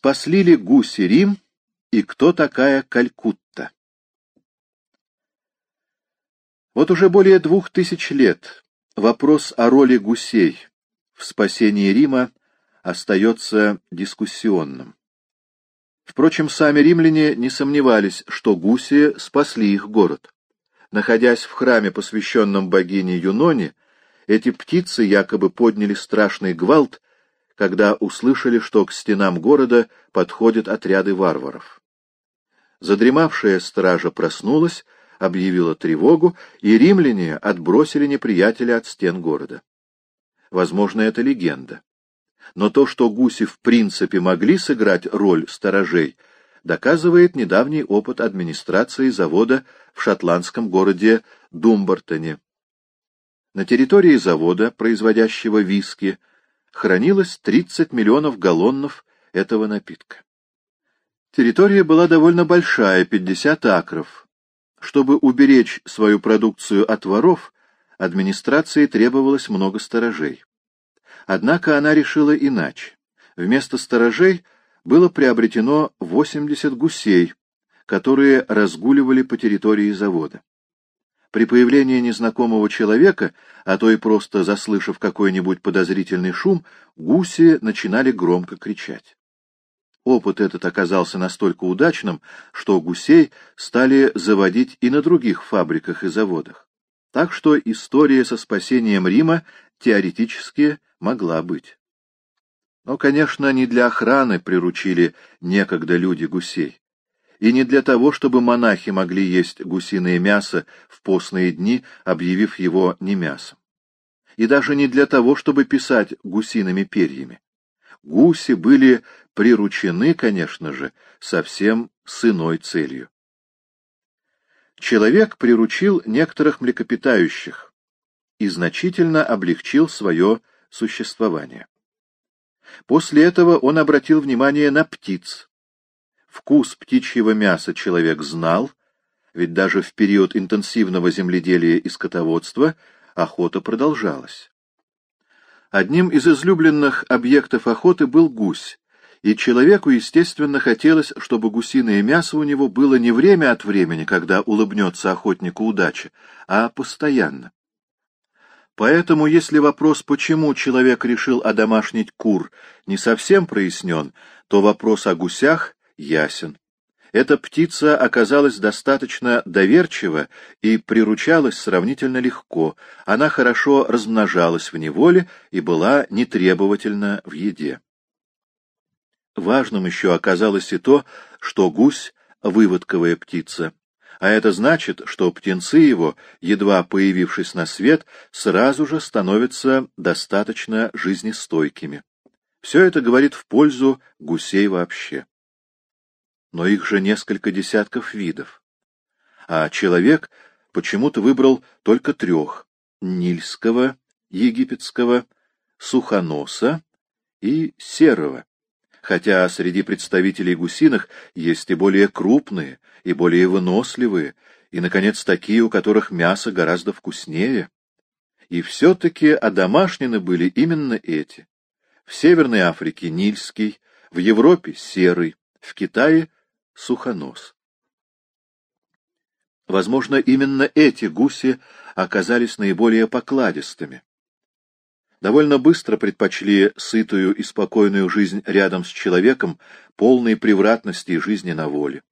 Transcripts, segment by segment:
Спасли ли гуси Рим и кто такая Калькутта? Вот уже более двух тысяч лет вопрос о роли гусей в спасении Рима остается дискуссионным. Впрочем, сами римляне не сомневались, что гуси спасли их город. Находясь в храме, посвященном богине Юноне, эти птицы якобы подняли страшный гвалт, когда услышали, что к стенам города подходят отряды варваров. Задремавшая стража проснулась, объявила тревогу, и римляне отбросили неприятеля от стен города. Возможно, это легенда. Но то, что гуси в принципе могли сыграть роль сторожей, доказывает недавний опыт администрации завода в шотландском городе Думбартоне. На территории завода, производящего виски, хранилось 30 миллионов галлонов этого напитка. Территория была довольно большая, 50 акров. Чтобы уберечь свою продукцию от воров, администрации требовалось много сторожей. Однако она решила иначе. Вместо сторожей было приобретено 80 гусей, которые разгуливали по территории завода. При появлении незнакомого человека, а то и просто заслышав какой-нибудь подозрительный шум, гуси начинали громко кричать. Опыт этот оказался настолько удачным, что гусей стали заводить и на других фабриках и заводах. Так что история со спасением Рима теоретически могла быть. Но, конечно, не для охраны приручили некогда люди гусей. И не для того, чтобы монахи могли есть гусиное мясо в постные дни, объявив его не мясом. И даже не для того, чтобы писать гусиными перьями. Гуси были приручены, конечно же, совсем с иной целью. Человек приручил некоторых млекопитающих и значительно облегчил свое существования. После этого он обратил внимание на птиц. Вкус птичьего мяса человек знал, ведь даже в период интенсивного земледелия и скотоводства охота продолжалась. Одним из излюбленных объектов охоты был гусь, и человеку, естественно, хотелось, чтобы гусиное мясо у него было не время от времени, когда улыбнется охотнику удача, а постоянно. Поэтому, если вопрос, почему человек решил одомашнить кур, не совсем прояснен, то вопрос о гусях ясен. Эта птица оказалась достаточно доверчива и приручалась сравнительно легко, она хорошо размножалась в неволе и была нетребовательна в еде. Важным еще оказалось и то, что гусь — выводковая птица, а это значит, что птенцы его, едва появившись на свет, сразу же становятся достаточно жизнестойкими. Все это говорит в пользу гусей вообще. Но их же несколько десятков видов. А человек почему-то выбрал только трех — нильского, египетского, сухоноса и серого хотя среди представителей гусиных есть и более крупные, и более выносливые, и, наконец, такие, у которых мясо гораздо вкуснее. И все-таки одомашнены были именно эти. В Северной Африке — нильский, в Европе — серый, в Китае — сухонос. Возможно, именно эти гуси оказались наиболее покладистыми довольно быстро предпочли сытую и спокойную жизнь рядом с человеком, полной превратности жизни на воле.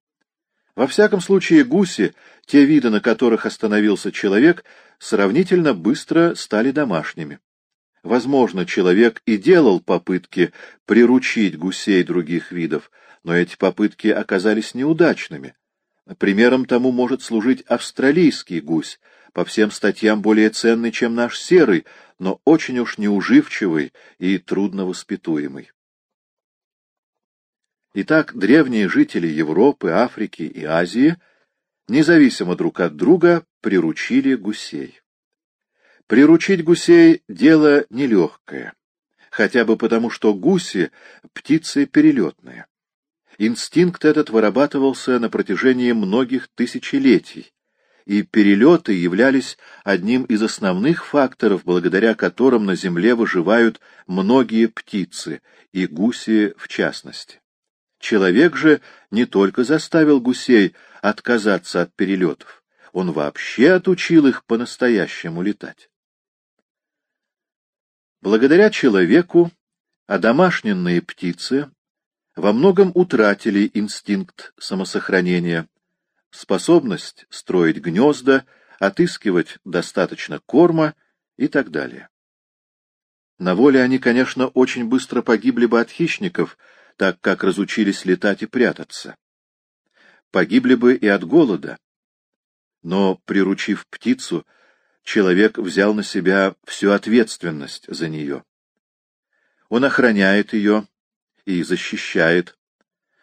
Во всяком случае, гуси, те виды, на которых остановился человек, сравнительно быстро стали домашними. Возможно, человек и делал попытки приручить гусей других видов, но эти попытки оказались неудачными. Примером тому может служить австралийский гусь, по всем статьям более ценный, чем наш серый, но очень уж неуживчивый и трудновоспитуемый. Итак, древние жители Европы, Африки и Азии, независимо друг от друга, приручили гусей. Приручить гусей — дело нелегкое, хотя бы потому, что гуси — птицы перелетные. Инстинкт этот вырабатывался на протяжении многих тысячелетий, и перелеты являлись одним из основных факторов, благодаря которым на Земле выживают многие птицы, и гуси в частности. Человек же не только заставил гусей отказаться от перелетов, он вообще отучил их по-настоящему летать. Благодаря человеку одомашненные птицы во многом утратили инстинкт самосохранения, способность строить гнезда, отыскивать достаточно корма и так далее. На воле они, конечно, очень быстро погибли бы от хищников, так как разучились летать и прятаться. Погибли бы и от голода. Но, приручив птицу, человек взял на себя всю ответственность за нее. Он охраняет ее и защищает,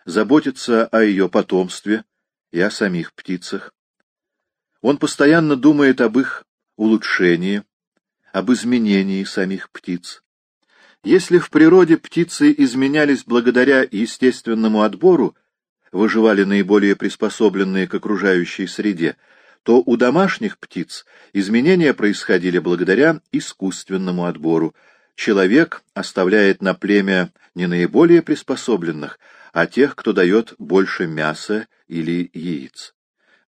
заботится о ее потомстве и о самих птицах. Он постоянно думает об их улучшении, об изменении самих птиц. Если в природе птицы изменялись благодаря естественному отбору, выживали наиболее приспособленные к окружающей среде, то у домашних птиц изменения происходили благодаря искусственному отбору. Человек оставляет на племя не наиболее приспособленных, а тех, кто дает больше мяса или яиц.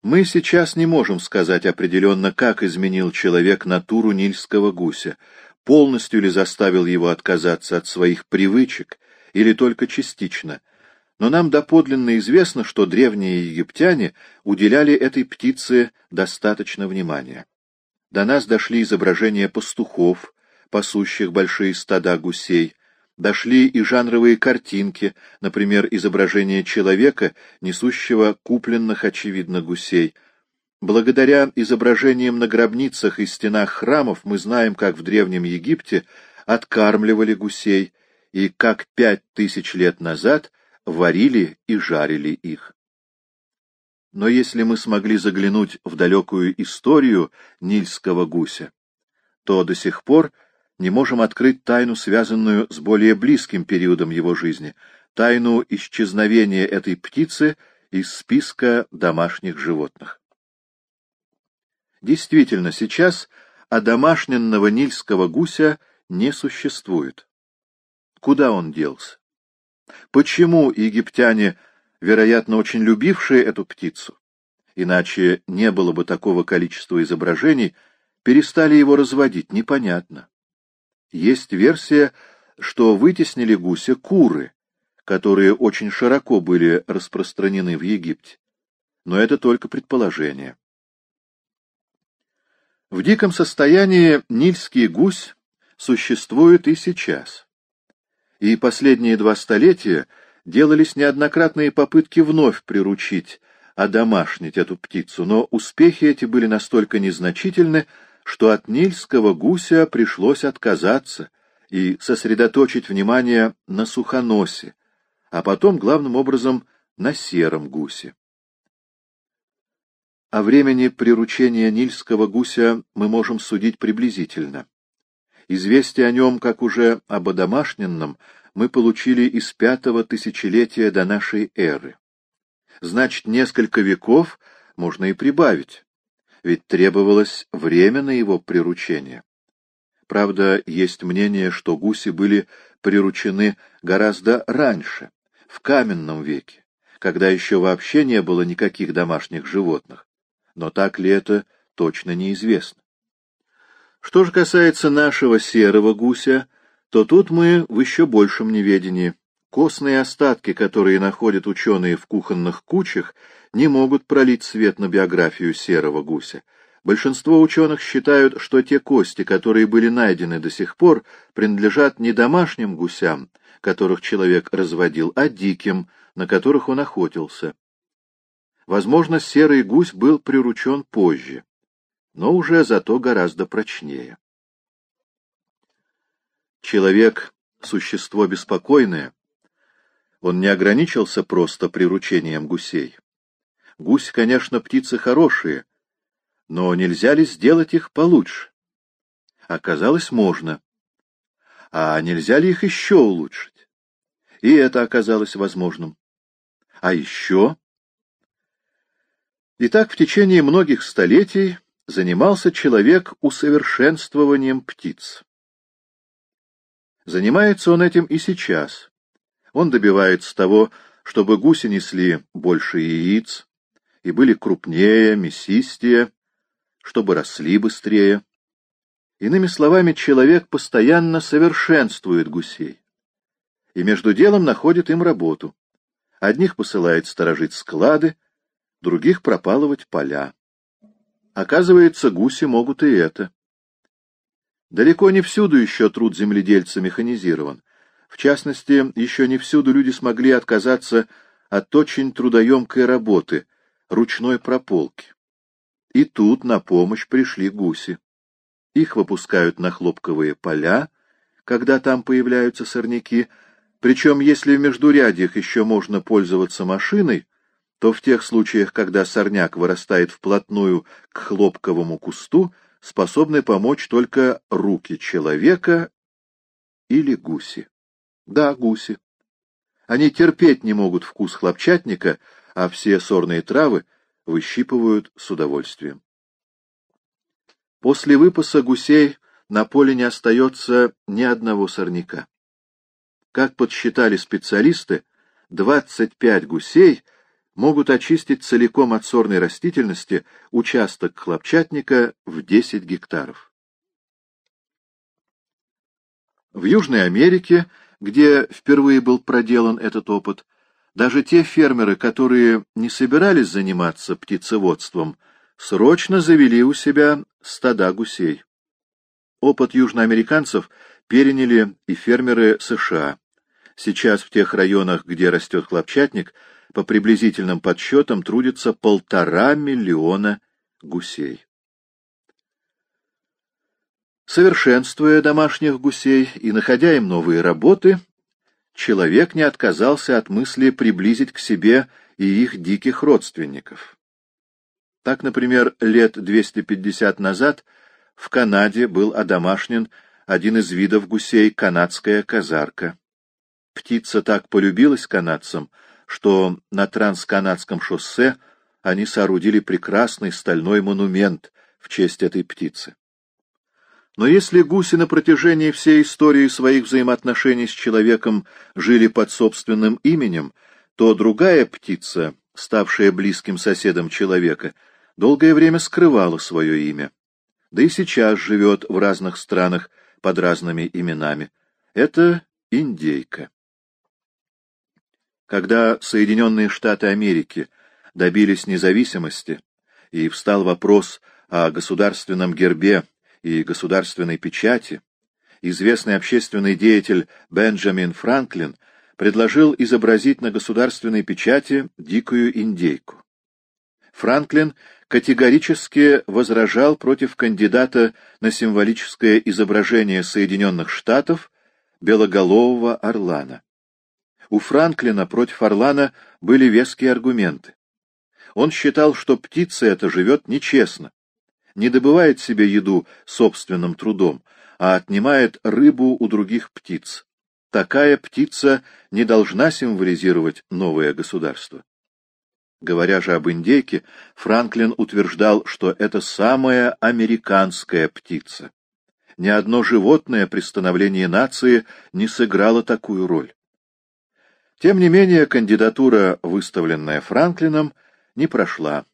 Мы сейчас не можем сказать определенно, как изменил человек натуру нильского гуся, полностью ли заставил его отказаться от своих привычек, или только частично. Но нам доподлинно известно, что древние египтяне уделяли этой птице достаточно внимания. До нас дошли изображения пастухов, пасущих большие стада гусей, Дошли и жанровые картинки, например, изображение человека, несущего купленных, очевидно, гусей. Благодаря изображениям на гробницах и стенах храмов мы знаем, как в Древнем Египте откармливали гусей и как пять тысяч лет назад варили и жарили их. Но если мы смогли заглянуть в далекую историю нильского гуся, то до сих пор не можем открыть тайну, связанную с более близким периодом его жизни, тайну исчезновения этой птицы из списка домашних животных. Действительно, сейчас одомашненного нильского гуся не существует. Куда он делся? Почему египтяне, вероятно, очень любившие эту птицу, иначе не было бы такого количества изображений, перестали его разводить, непонятно. Есть версия, что вытеснили гуся куры, которые очень широко были распространены в Египте. Но это только предположение. В диком состоянии нильский гусь существует и сейчас. И последние два столетия делались неоднократные попытки вновь приручить, одомашнить эту птицу, но успехи эти были настолько незначительны, что от нильского гуся пришлось отказаться и сосредоточить внимание на сухоносе, а потом, главным образом, на сером гусе. О времени приручения нильского гуся мы можем судить приблизительно. Известие о нем, как уже об одомашненном, мы получили из пятого тысячелетия до нашей эры. Значит, несколько веков можно и прибавить ведь требовалось время на его приручение. Правда, есть мнение, что гуси были приручены гораздо раньше, в каменном веке, когда еще вообще не было никаких домашних животных. Но так ли это, точно неизвестно. Что же касается нашего серого гуся, то тут мы в еще большем неведении. Костные остатки, которые находят ученые в кухонных кучах, не могут пролить свет на биографию серого гуся. Большинство ученых считают, что те кости, которые были найдены до сих пор, принадлежат не домашним гусям, которых человек разводил, а диким, на которых он охотился. Возможно, серый гусь был приручен позже, но уже зато гораздо прочнее. Человек — существо беспокойное, он не ограничился просто приручением гусей. Гусь, конечно, птицы хорошие, но нельзя ли сделать их получше? Оказалось, можно. А нельзя ли их еще улучшить? И это оказалось возможным. А еще? Итак, в течение многих столетий занимался человек усовершенствованием птиц. Занимается он этим и сейчас. Он добивается того, чтобы гуси несли больше яиц и были крупнее, мясистее, чтобы росли быстрее. Иными словами, человек постоянно совершенствует гусей и между делом находит им работу. Одних посылает сторожить склады, других пропалывать поля. Оказывается, гуси могут и это. Далеко не всюду еще труд земледельца механизирован. В частности, еще не всюду люди смогли отказаться от очень трудоемкой работы — ручной прополки. И тут на помощь пришли гуси. Их выпускают на хлопковые поля, когда там появляются сорняки, причем если в междурядьях еще можно пользоваться машиной, то в тех случаях, когда сорняк вырастает вплотную к хлопковому кусту, способны помочь только руки человека или гуси. Да, гуси. Они терпеть не могут вкус хлопчатника, а все сорные травы выщипывают с удовольствием. После выпаса гусей на поле не остается ни одного сорняка. Как подсчитали специалисты, 25 гусей могут очистить целиком от сорной растительности участок хлопчатника в 10 гектаров. В Южной Америке, где впервые был проделан этот опыт, даже те фермеры, которые не собирались заниматься птицеводством, срочно завели у себя стада гусей. Опыт южноамериканцев переняли и фермеры США. Сейчас в тех районах, где растет хлопчатник, по приблизительным подсчетам трудится полтора миллиона гусей. Совершенствуя домашних гусей и находя им новые работы, человек не отказался от мысли приблизить к себе и их диких родственников. Так, например, лет 250 назад в Канаде был одомашнен один из видов гусей — канадская казарка. Птица так полюбилась канадцам, что на трансканадском шоссе они соорудили прекрасный стальной монумент в честь этой птицы. Но если гуси на протяжении всей истории своих взаимоотношений с человеком жили под собственным именем, то другая птица, ставшая близким соседом человека, долгое время скрывала свое имя. Да и сейчас живет в разных странах под разными именами. Это индейка. Когда Соединенные Штаты Америки добились независимости, и встал вопрос о государственном гербе и государственной печати, известный общественный деятель Бенджамин Франклин предложил изобразить на государственной печати дикую индейку. Франклин категорически возражал против кандидата на символическое изображение Соединенных Штатов белоголового орлана. У Франклина против орлана были веские аргументы. Он считал, что птица эта живет нечестно, не добывает себе еду собственным трудом, а отнимает рыбу у других птиц. Такая птица не должна символизировать новое государство. Говоря же об индейке, Франклин утверждал, что это самая американская птица. Ни одно животное при становлении нации не сыграло такую роль. Тем не менее, кандидатура, выставленная Франклином, не прошла.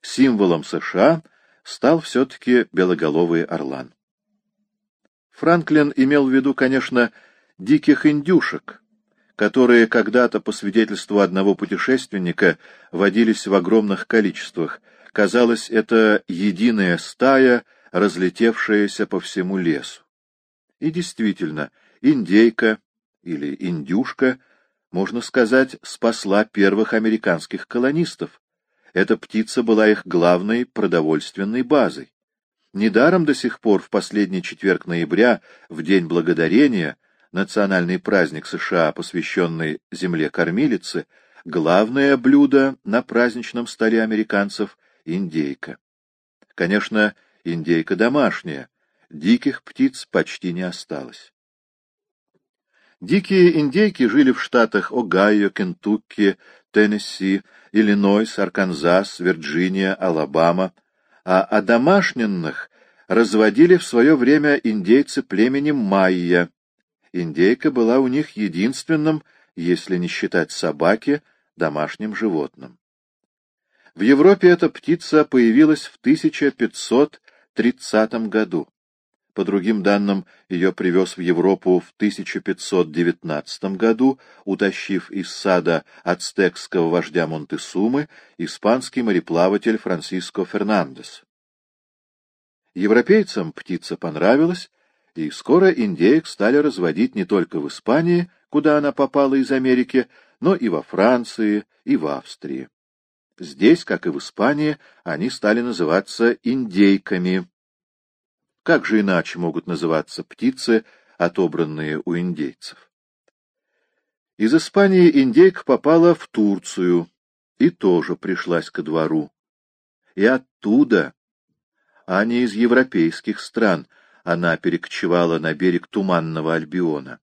Символом США стал все-таки белоголовый орлан. Франклин имел в виду, конечно, диких индюшек, которые когда-то, по свидетельству одного путешественника, водились в огромных количествах. Казалось, это единая стая, разлетевшаяся по всему лесу. И действительно, индейка или индюшка, можно сказать, спасла первых американских колонистов. Эта птица была их главной продовольственной базой. Недаром до сих пор в последний четверг ноября, в День Благодарения, национальный праздник США, посвященный земле кормилицы, главное блюдо на праздничном столе американцев — индейка. Конечно, индейка домашняя, диких птиц почти не осталось. Дикие индейки жили в штатах Огайо, Кентукки, Теннесси, Иллинойс, Арканзас, Вирджиния, Алабама, а одомашненных разводили в свое время индейцы племени Майя, Индейка была у них единственным если не считать собаки домашним животным. В Европе эта птица появилась в 1530 году. По другим данным, ее привез в Европу в 1519 году, утащив из сада ацтекского вождя Монтесумы испанский мореплаватель Франсиско Фернандес. Европейцам птица понравилась, и скоро индеек стали разводить не только в Испании, куда она попала из Америки, но и во Франции, и в Австрии. Здесь, как и в Испании, они стали называться индейками. Как же иначе могут называться птицы, отобранные у индейцев? Из Испании индейка попала в Турцию и тоже пришлась ко двору. И оттуда, а не из европейских стран, она перекочевала на берег Туманного Альбиона.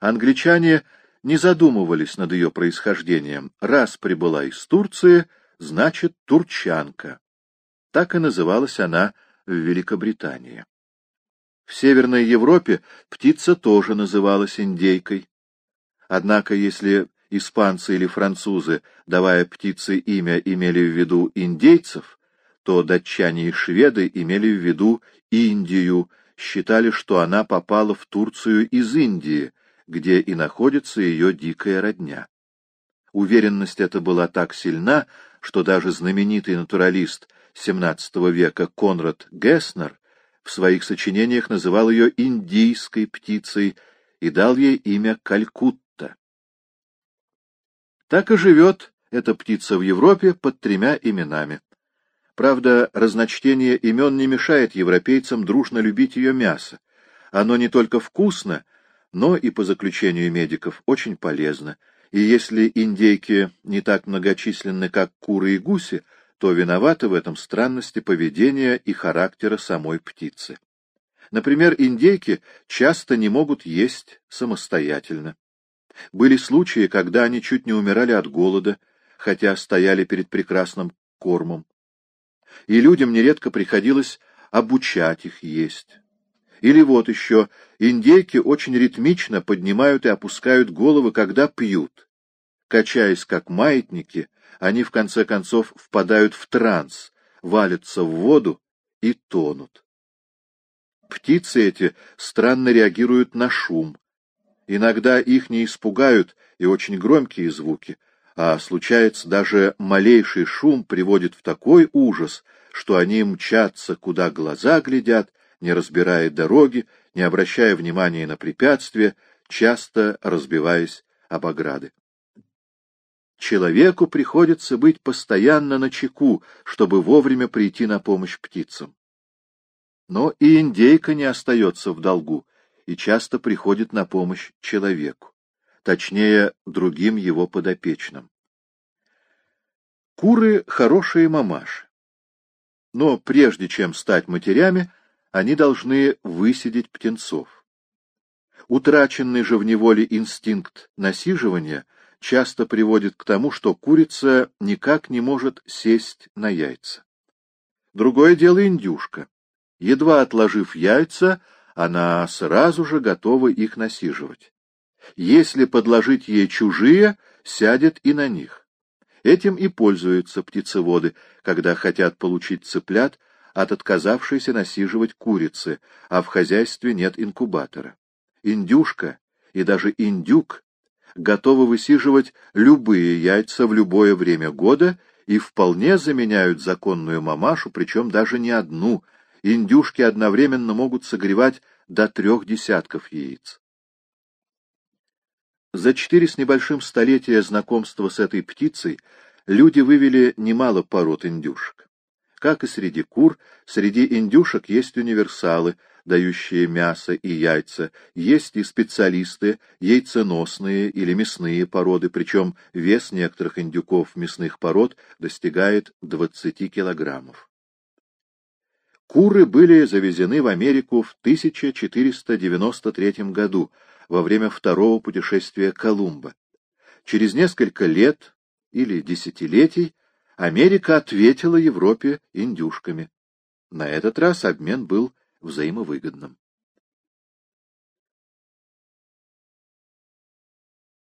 Англичане не задумывались над ее происхождением. Раз прибыла из Турции, значит, турчанка. Так и называлась она в Великобритании. В Северной Европе птица тоже называлась индейкой. Однако, если испанцы или французы, давая птице имя, имели в виду индейцев, то датчане и шведы имели в виду Индию, считали, что она попала в Турцию из Индии, где и находится ее дикая родня. Уверенность эта была так сильна, что даже знаменитый натуралист XVII века Конрад Гесснер в своих сочинениях называл ее индийской птицей и дал ей имя Калькутта. Так и живет эта птица в Европе под тремя именами. Правда, разночтение имен не мешает европейцам дружно любить ее мясо. Оно не только вкусно, но и, по заключению медиков, очень полезно. И если индейки не так многочисленны, как куры и гуси, то виноваты в этом странности поведения и характера самой птицы. Например, индейки часто не могут есть самостоятельно. Были случаи, когда они чуть не умирали от голода, хотя стояли перед прекрасным кормом. И людям нередко приходилось обучать их есть. Или вот еще, индейки очень ритмично поднимают и опускают головы, когда пьют. Качаясь как маятники, они в конце концов впадают в транс, валятся в воду и тонут. Птицы эти странно реагируют на шум. Иногда их не испугают и очень громкие звуки, а случается даже малейший шум приводит в такой ужас, что они мчатся, куда глаза глядят, не разбирая дороги, не обращая внимания на препятствия, часто разбиваясь об ограды. Человеку приходится быть постоянно на чеку, чтобы вовремя прийти на помощь птицам. Но и индейка не остается в долгу и часто приходит на помощь человеку, точнее, другим его подопечным. Куры — хорошие мамаши. Но прежде чем стать матерями, они должны высидеть птенцов. Утраченный же в неволе инстинкт насиживания часто приводит к тому, что курица никак не может сесть на яйца. Другое дело индюшка. Едва отложив яйца, она сразу же готова их насиживать. Если подложить ей чужие, сядет и на них. Этим и пользуются птицеводы, когда хотят получить цыплят от отказавшейся насиживать курицы, а в хозяйстве нет инкубатора. Индюшка и даже индюк готовы высиживать любые яйца в любое время года и вполне заменяют законную мамашу, причем даже не одну. Индюшки одновременно могут согревать до трех десятков яиц. За четыре с небольшим столетия знакомства с этой птицей люди вывели немало пород индюшек. Как и среди кур, среди индюшек есть универсалы, дающие мясо и яйца, есть и специалисты, яйценосные или мясные породы, причем вес некоторых индюков мясных пород достигает 20 килограммов. Куры были завезены в Америку в 1493 году, во время второго путешествия Колумба. Через несколько лет или десятилетий Америка ответила Европе индюшками. На этот раз обмен был взаимовыгодным.